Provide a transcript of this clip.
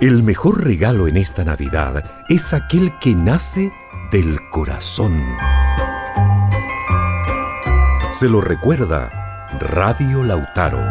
El mejor regalo en esta Navidad es aquel que nace del corazón. Se lo recuerda Radio Lautaro.